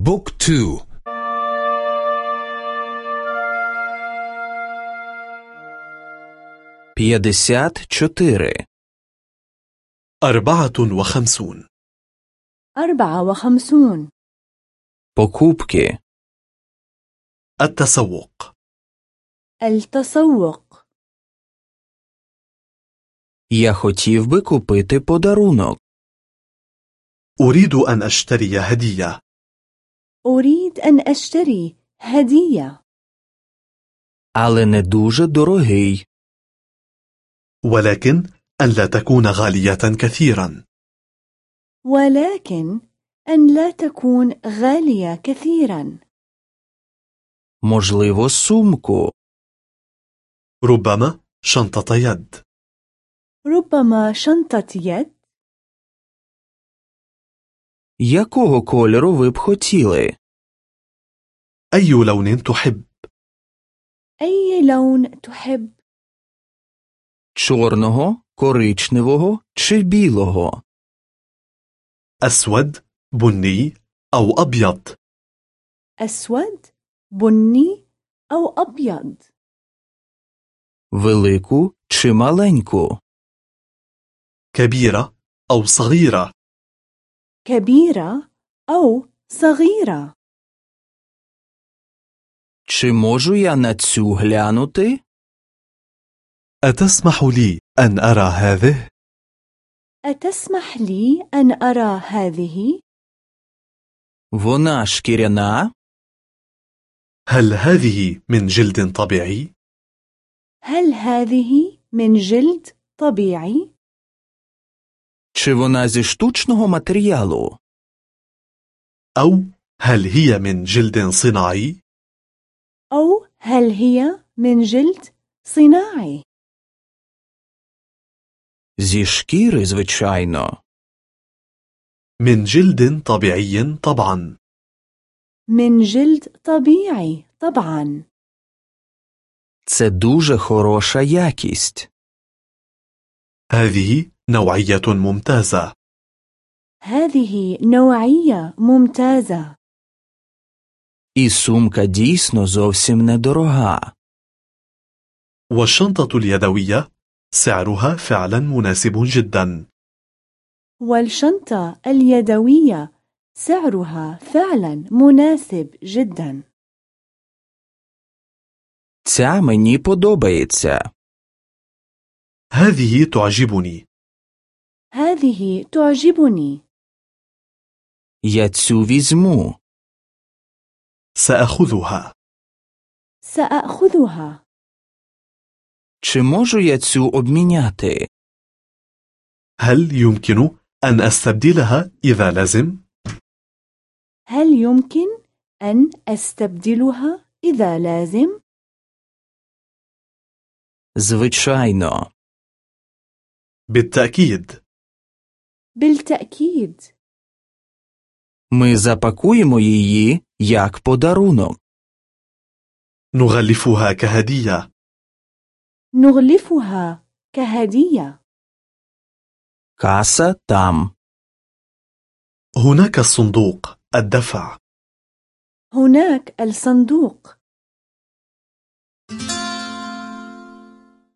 بوك تو بيدسات چتيري أربعة وخمسون أربعة وخمسون покупки التسوق التسوق Я хотів би купити подарунок. أريد أن أشتري هدية أريد أن أشتري هدية Але не дуже дорогий. ولكن أن لا تكون غالية كثيرا ولكن أن لا تكون غالية كثيرا Можливо, сумку. ربما شنطة يد ربما شنطة يد Якого кольору ви б хотіли? أي لون تحب أي لون تحب Чорного, коричневого чи білого? أسود بني أو أبيض أسود بني أو أبيض Велику чи маленьку? كبيرة أو صغيرة كبيرة أو صغيرة Чи можу я на цю глянути? أتسمح لي أن أرى هذه؟ أتسمح لي أن أرى هذه؟ Вона шкіряна? هل هذه من جلد طبيعي؟ هل هذه من جلد طبيعي؟ Чи вона зі штучного матеріалу? أو هل هي من جلد صناعي؟ أو هل هي من جلد صناعي؟ Зі шкіри, звичайно. من جلد طبيعي طبعا من جلد طبيعي طبعا Це дуже хороша якість. هذه نوعية ممتازة هذه نوعية ممتازة І сумка дійсно зовсім недорога. والشنطة اليدوية سعرها فعلا مناسب جدا والشنطة اليدوية سعرها فعلا مناسب جدا Ця мені подобається. هذه تعجبني هذه تعجبني Я цю візьму. سأخذها سأخذها Чи можу я цю обміняти? هل يمكن أن أستبدلها إذا لازم؟ هل يمكن أن أستبدلها إذا لازم؟ Звичайно. بالتأكيد بالتأكيد Ми запакуємо її як подарунок. نغلفها كهدية نغلفها كهدية Каса там. هناك الصندوق الدفع هناك الصندوق